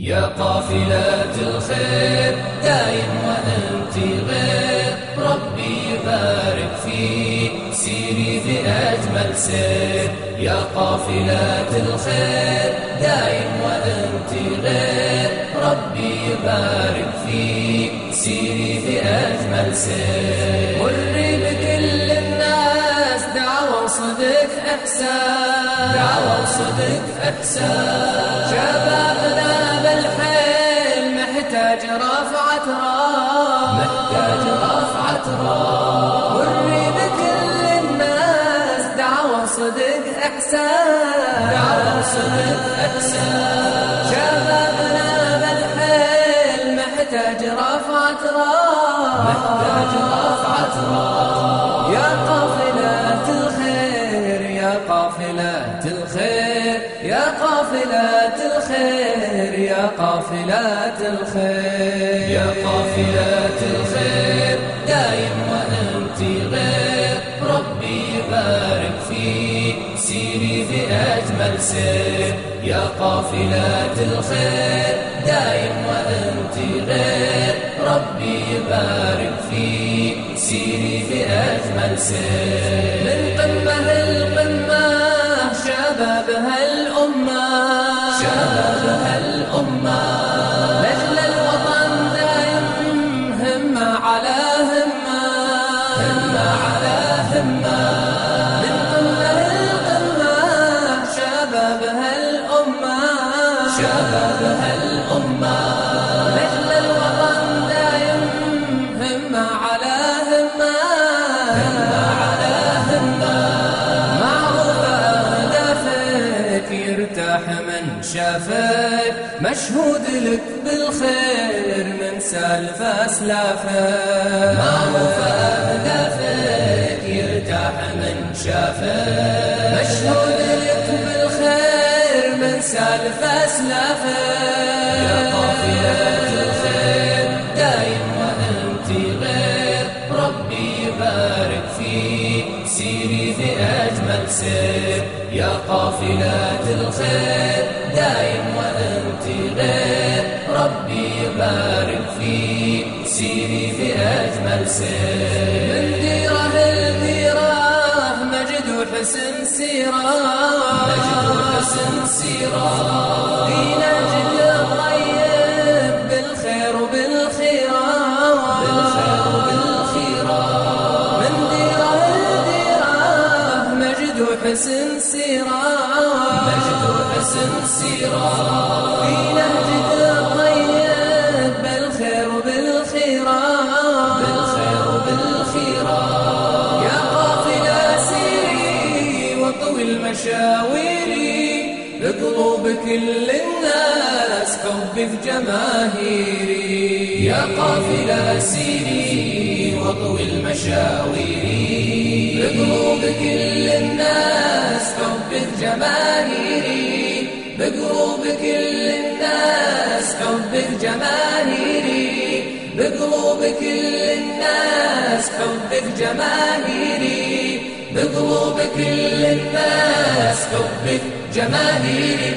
يا قافلة الخير دايم وانت غير ربي يبارك فيك سيري في أجمل سير. يا قافلة الخير دايم وانت غير ربي يبارك فيك سيري في أجمل سير. وري بكل الناس دعوة وصدق إحسان. دعوة وصدق إحسان. بكل الناس دعوة صدق إحسان. دعوة صدق إحسان. شبابنا بالحيل محتاج رفعة محتاج رفعة يا قافلة الخير يا قافلة الخير يا قافلة الخير يا قافلة الخير. يا قافلة في أجمل سير يا قافلة الخير دايم وأنت غير. ربي يبارك فيك سيري في أجمل سير من قمة شافك مشهود لك بالخير من سالف أسلافك. معروفة أهدافك يرتاح من شافك. مشهود لك بالخير من سالف أسلافك. يا قافلة الخير دايم وأنت غير. ربي يبارك فيك سيري في أجمل سير. يا قافلة الخير دايم وأنت غير. ربي يبارك فيك سيري في أجمل سير. من ديره لديره مجد وحسن سيرة. مجد وحسن سيرة. مجد وحسن سيرة مجد وحسن سيرة في نهج الطيب بالخير وبالخيرة بالخير وبالخيرة يا قافلة سيري وطوي المشاويري بقلوب كل الناس حب في جماهيري يا قافلة سيري وطوي المشاويري بقلوب كل جماهيري بقلوب كل الناس حب في جماهيري بقلوب كل الناس حب في جماهيري بقلوب كل الناس حب في جماهيري